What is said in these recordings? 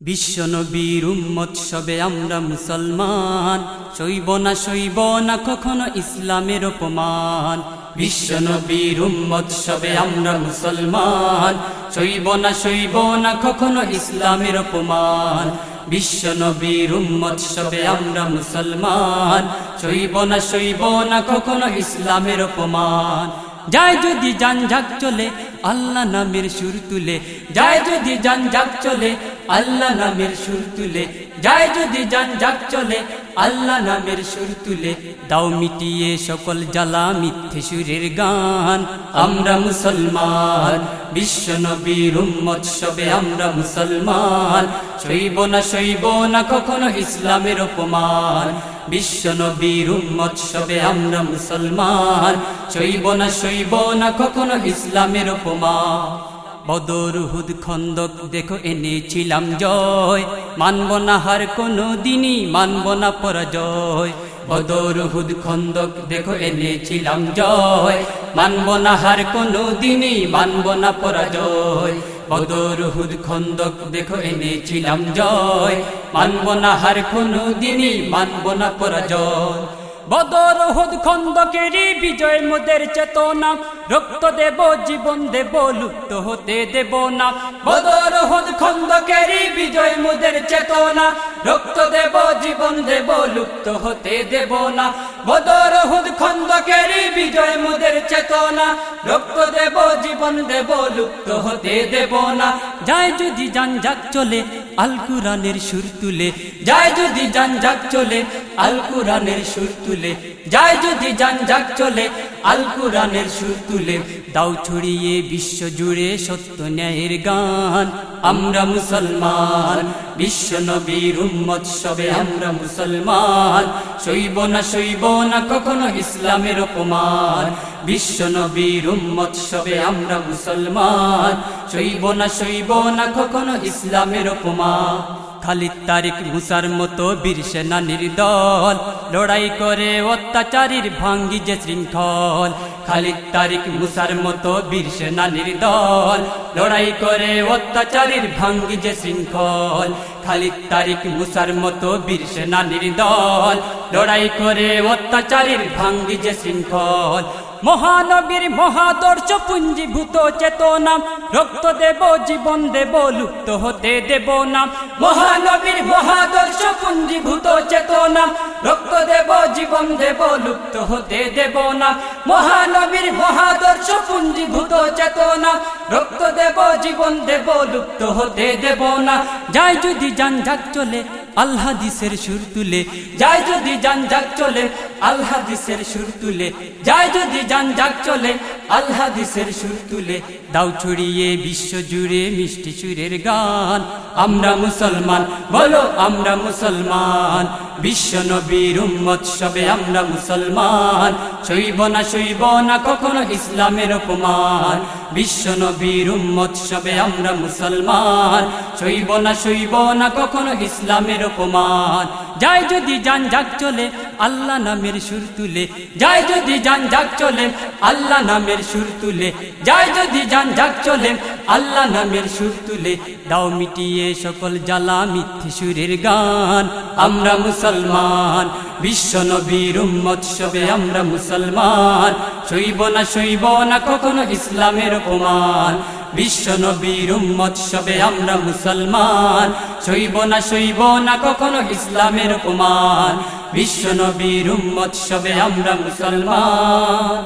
বিশ্বনবীর উম্মৎসবে আমরা মুসলমান। সইব না সইব না কখনো ইসলামের অপমান। বিশ্ব বিশ্বনবীর উম্মৎসবে আমরা মুসলমান। সইব না সইব না কখনো ইসলামের অপমান। বিশ্ব বিশ্বনবীর উম্মৎসবে আমরা মুসলমান। সইব না সইব না কখনো ইসলামের অপমান। যায় যদি যান চলে, আল্লাহ নামের সুর তুলে। যায় যদি যান চলে আল্লাহ নামের সুর তুলে, যায় যদি যান যাক চলে। আল্লাহ নামের সুর তুলে, দাও মিটিয়ে সকল জ্বালা মিথ্যে সুরের গান। আমরা মুসলমান, বিশ্ব নবীর উম্মৎসবে আমরা মুসলমান। সইব না সইব না কখনো ইসলামের অপমান। বিশ্ব নবীর উম্মৎসবে আমরা মুসলমান। সইব না সইব না কখনো ইসলামের অপমান। বদর হুদ খন্দক দেখো, এনেছিলাম জয়। মানব না হার কোনো দিনই, মানব না পরাজয়। বদর হুদ খন্দক দেখো, এনেছিলাম জয়। মানব না হার কোনো দিনই, মানব না পরাজয়। বদর হুদ খন্দক দেখো, এনেছিলাম জয়। মানব না হার কোনো দিনই, মানব না পরাজয়। বদর হুদ খন্দকেরই বিজয় মোদের চেতনা। রক্ত দেব, জীবন দেব, লুপ্ত হতে দেব না। বদর হুদ খন্দকেরই বিজয় মোদের চেতনা। রক্ত দেব, জীবন দেব, লুপ্ত হতে দেব না। বদর হুদ খন্দকেরই বিজয় মোদের চেতনা। রক্ত দেব, জীবন দেব, লুপ্ত হতে দেব না। যায় যদি যান যাক চলে, আল কুরানের সুর তুলে। যায় যদি যান যাক চলে, আল কুরানের সুর তুলে। যায় যদি যান যাক চলে, আল কুরানের সুর তুলে। দাও ছড়িয়ে বিশ্ব জুড়ে সত্য ন্যায়ের গান। আমরা মুসলমান, বিশ্ব নবীর উম্মৎসবে আমরা মুসলমান। সইব না সইব না কখনো ইসলামের অপমান। 啊 বিশ্ব নবীর উম্মৎসবে আমরা মুসলমান। সইব না সইব না কখনো ইসলামের অপমান খালিদ তারিক মুসার মতো বীর সেনা নির্দল। লড়াই করে অত্যাচারীর ভাঙ্গি যে শৃঙ্খল। খালিদ তারিক মুসার মতো বীর সেনা নির্দল। লড়াই করে অত্যাচারীর ভাঙ্গি যে শৃঙ্খল। খালিদ তারিক মুসার মতো বীর সেনা নির্দল। লড়াই করে অত্যাচারীর ভাঙ্গি যে শৃঙ্খল। মহানবীর মহাদর্শ পুঞ্জীভূত চেতনা। রক্ত দেব, জীবন দেব, লুপ্ত হতে দেব না। মহানবীর মহাদর্শ পুঞ্জীভূত চেতনা। রক্ত দেব, জীবন দেব, লুপ্ত হতে দেব না। মহানবীর মহাদর্শ পুঞ্জীভূত চেতনা। রক্ত দেব, জীবন দেব, লুপ্ত হতে দেব না। যাই যদি যান চলে আল্লাহ দিসের সুর তুলে, যায় যদি যান যাক চলে আল্লাহাদিসের সুর তুলে, যায় যদি যান যাক চলে আল্লাহাদিসের সুর তুলে, দাও ছড়িয়ে বিশ্ব জুড়ে মিষ্টি সুরের গান, আমরা মুসলমান, বলো আমরা মুসলমান। বিশ্ব নবীর উম্মৎসবে আমরা মুসলমান। সইব না সইব না কখনো ইসলামের অপমান। বিশ্ব নবীর উম্মৎসবে আমরা মুসলমান। সইব না সইব না কখনো ইসলামের অপমান। যায় যদি যান যাক চলে, আল্লাহ নামের সুর তুলে। যায় যদি যান যাক চলে, আল্লাহ নামের সুর তুলে। যায় যদি যান যাক চলে আল্লাহ নামের সুর তুলে দাও মিটিয়ে সকল জ্বালা মিথ্যে সুরের গান। আমরা মুসলমান, বিশ্ব নবীর উম্মৎসবে আমরা মুসলমান। সইব না সইব না কখনো ইসলামের অপমান। বিশ্ব নবীর উম্মৎসবে আমরা মুসলমান। সইব না সইব না কখনো ইসলামের অপমান। বিশ্ব নবীর উম্মৎসবে আমরা মুসলমান।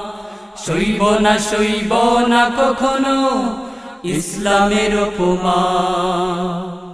সইব না সইব না কখনো ইসলামের অপমান